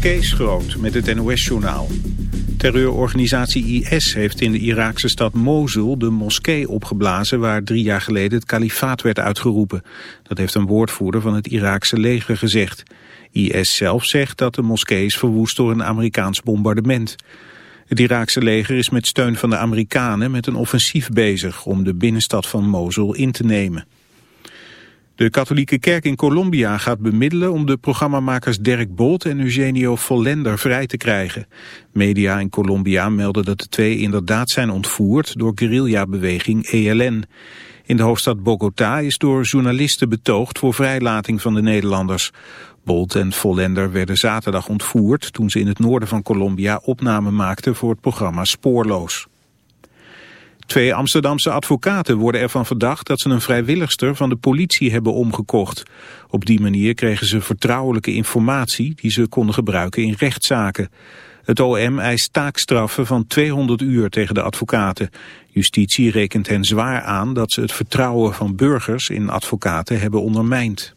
Kees Groot met het NOS-journaal. Terreurorganisatie IS heeft in de Iraakse stad Mosul de moskee opgeblazen... waar drie jaar geleden het kalifaat werd uitgeroepen. Dat heeft een woordvoerder van het Iraakse leger gezegd. IS zelf zegt dat de moskee is verwoest door een Amerikaans bombardement. Het Iraakse leger is met steun van de Amerikanen met een offensief bezig... om de binnenstad van Mosul in te nemen. De katholieke kerk in Colombia gaat bemiddelen om de programmamakers Dirk Bolt en Eugenio Vollender vrij te krijgen. Media in Colombia melden dat de twee inderdaad zijn ontvoerd door guerrillabeweging ELN. In de hoofdstad Bogota is door journalisten betoogd voor vrijlating van de Nederlanders. Bolt en Vollender werden zaterdag ontvoerd toen ze in het noorden van Colombia opname maakten voor het programma Spoorloos. Twee Amsterdamse advocaten worden ervan verdacht dat ze een vrijwilligster van de politie hebben omgekocht. Op die manier kregen ze vertrouwelijke informatie die ze konden gebruiken in rechtszaken. Het OM eist taakstraffen van 200 uur tegen de advocaten. Justitie rekent hen zwaar aan dat ze het vertrouwen van burgers in advocaten hebben ondermijnd.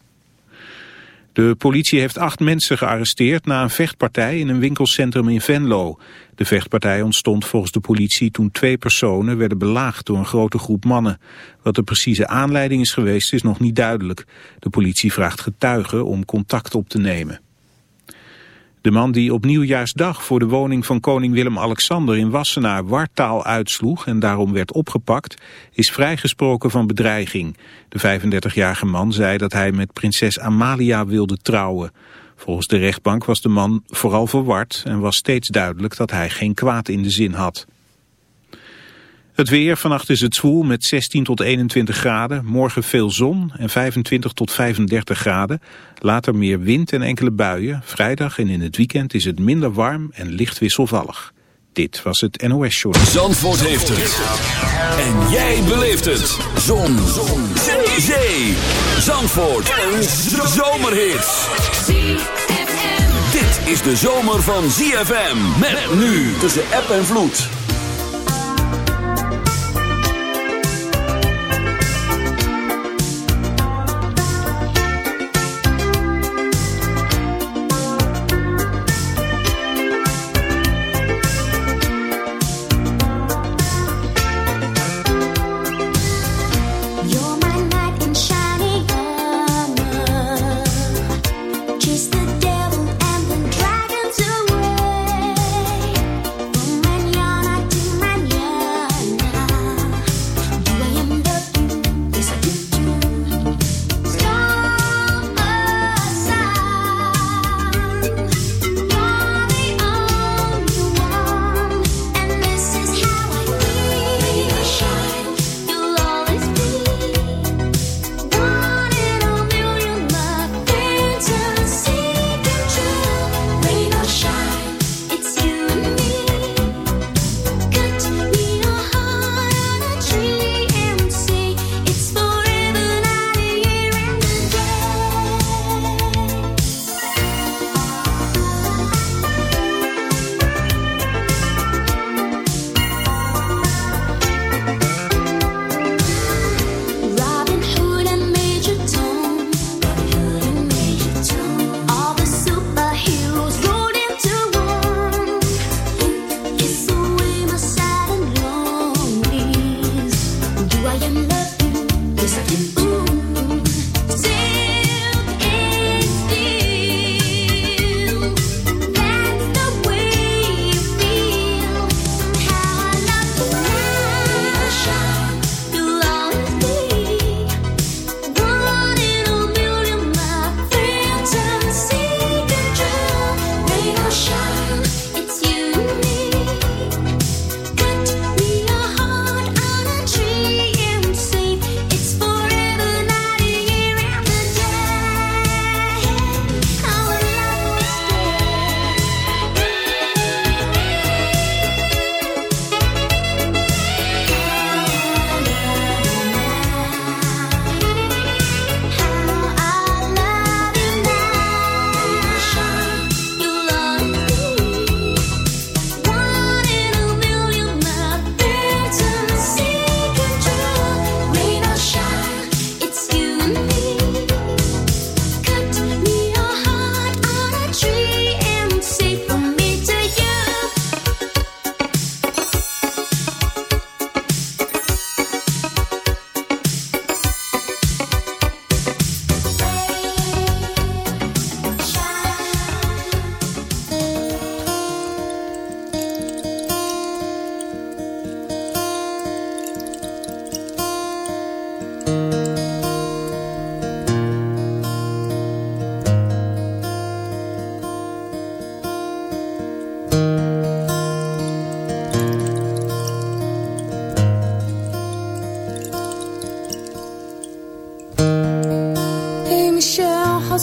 De politie heeft acht mensen gearresteerd na een vechtpartij in een winkelcentrum in Venlo. De vechtpartij ontstond volgens de politie toen twee personen werden belaagd door een grote groep mannen. Wat de precieze aanleiding is geweest is nog niet duidelijk. De politie vraagt getuigen om contact op te nemen. De man die op nieuwjaarsdag voor de woning van koning Willem-Alexander in Wassenaar wartaal uitsloeg en daarom werd opgepakt, is vrijgesproken van bedreiging. De 35-jarige man zei dat hij met prinses Amalia wilde trouwen. Volgens de rechtbank was de man vooral verward en was steeds duidelijk dat hij geen kwaad in de zin had. Het weer, vannacht is het zwoel met 16 tot 21 graden. Morgen veel zon en 25 tot 35 graden. Later meer wind en enkele buien. Vrijdag en in het weekend is het minder warm en licht wisselvallig. Dit was het NOS Show. Zandvoort heeft het. En jij beleeft het. Zon. zon. Zee. Zandvoort. Een zomerhit. Dit is de zomer van ZFM. Met nu tussen app en vloed.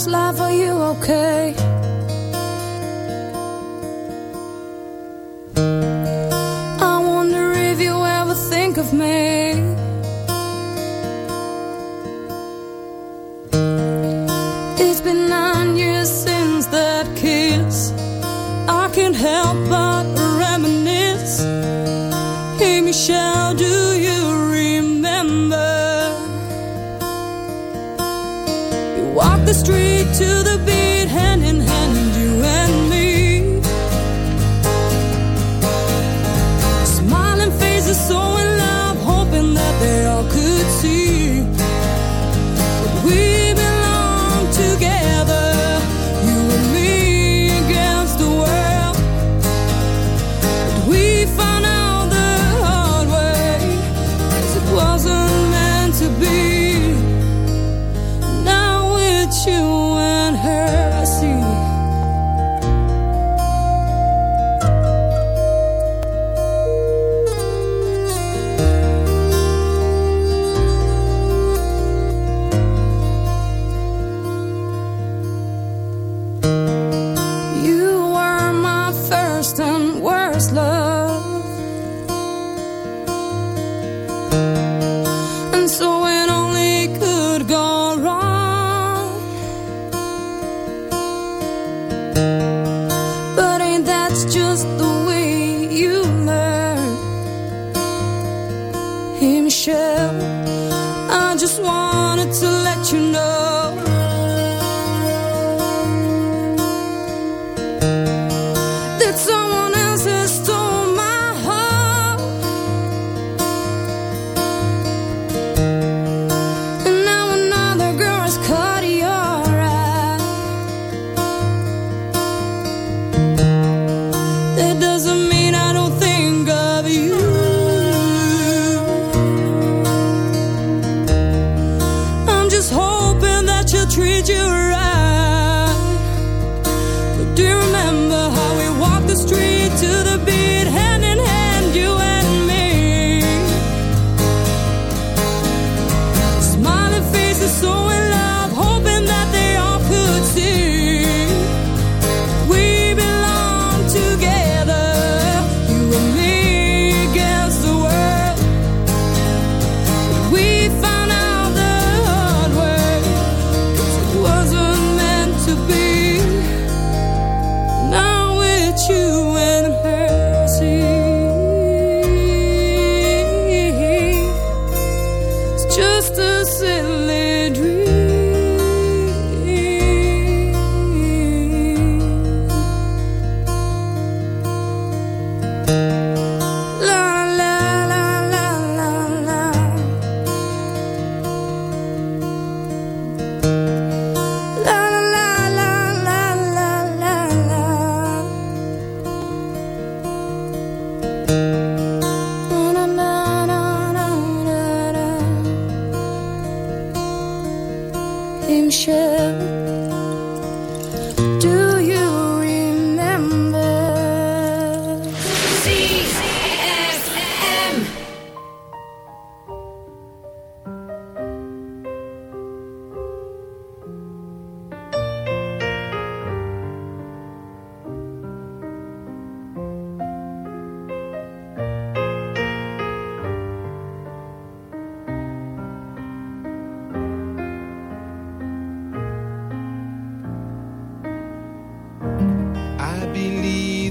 love are you, okay?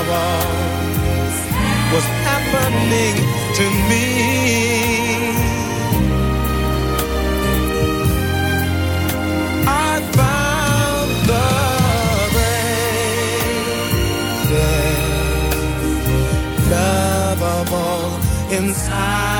of all was happening to me. I found the inside.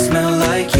smell like you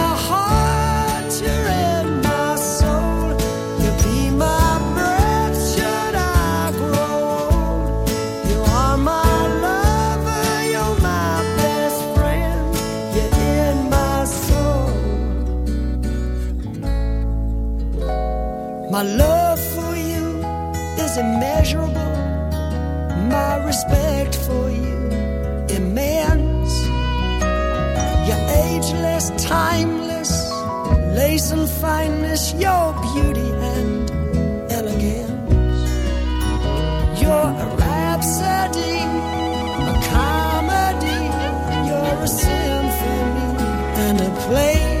My love for you is immeasurable, my respect for you immense. You're ageless, timeless, lace and fineness, your beauty and elegance. You're a rhapsody, a comedy, you're a symphony and a play.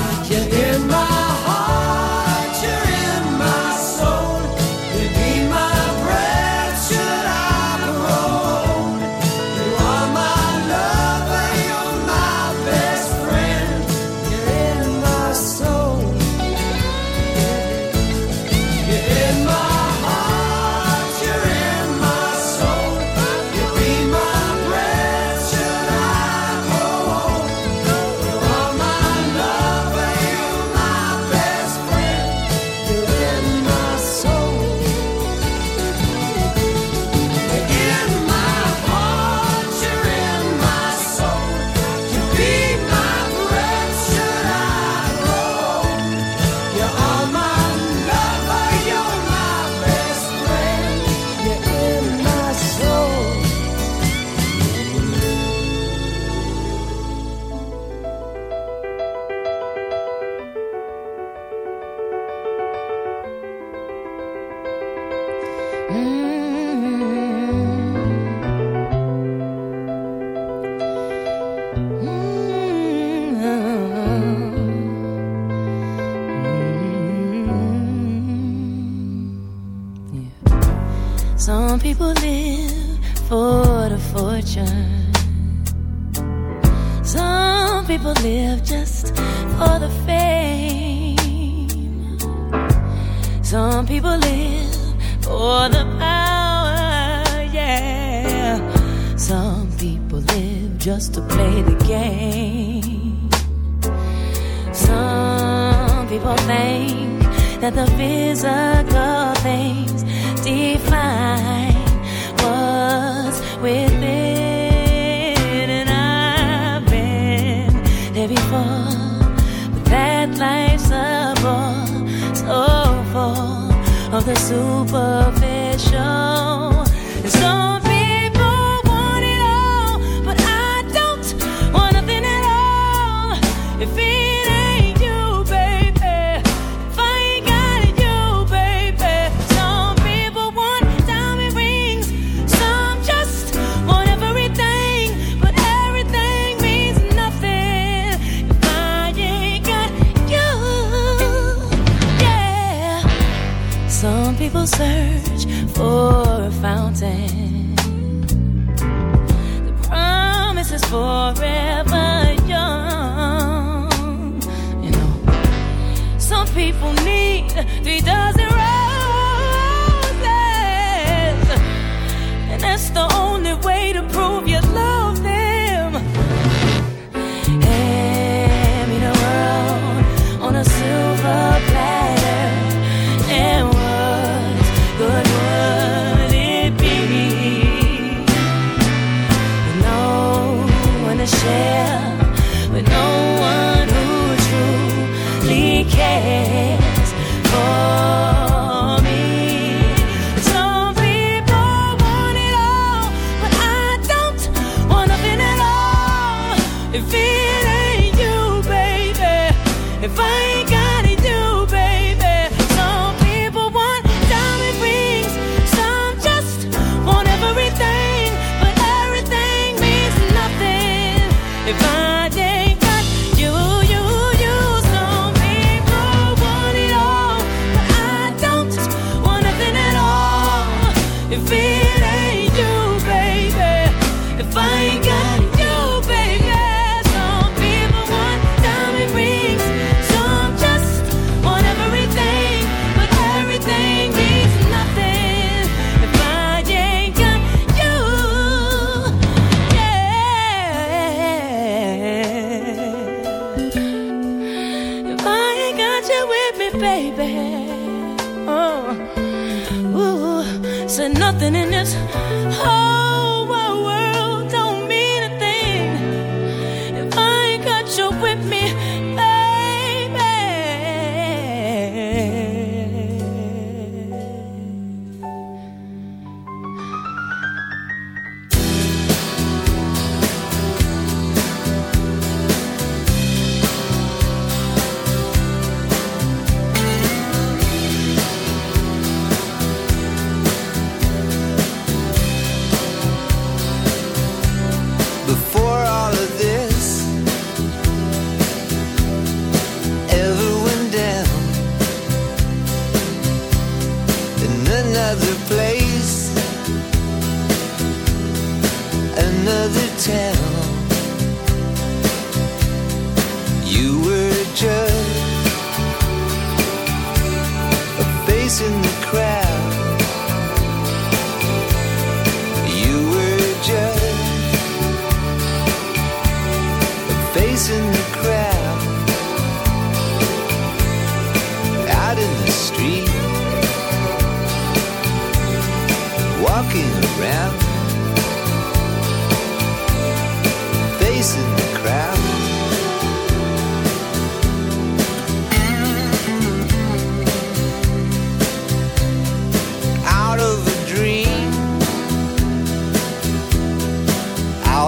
in my heart. people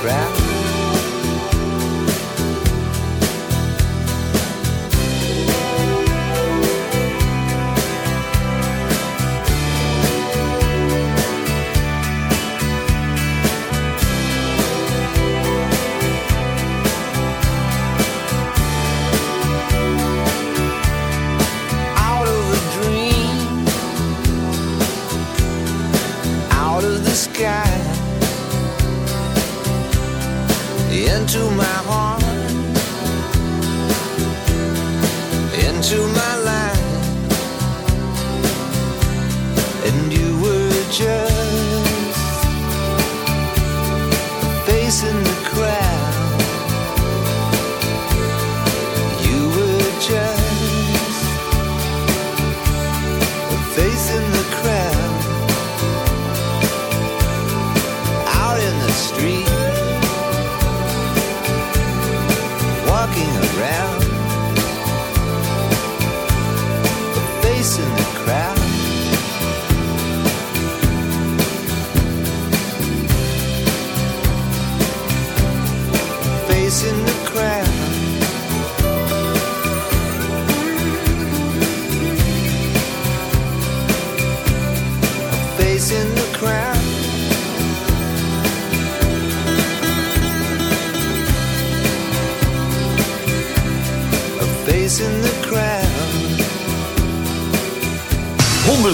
grass.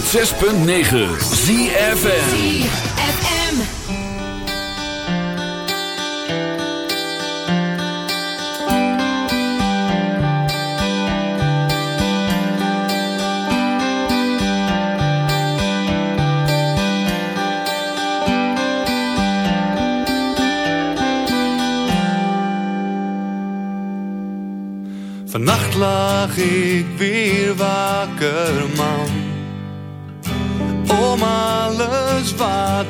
106.9 ZFM. Vannacht lag ik weer wakker, man.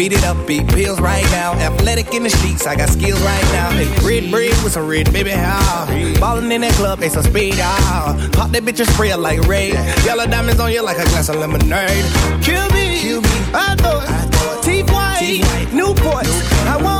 beat it up, beat pills right now. Athletic in the sheets, I got skills right now. And red, red with some red, baby, how? Ballin' in that club, they some speed, ah. Pop that bitch and spray like Ray. Yellow diamonds on you like a glass of lemonade. Kill me, Kill me. I I thought. T-White, Newport. Newport, I want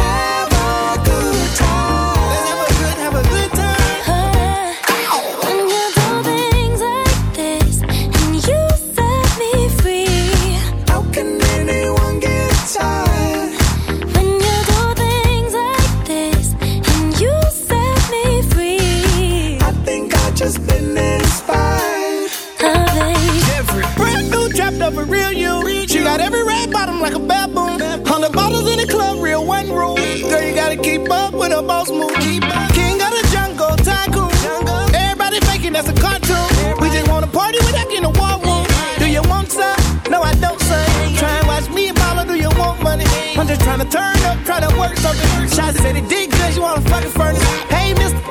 Turn up, try to work, start the shots. Said it did good, you wanna fucking furnace. Hey, mister.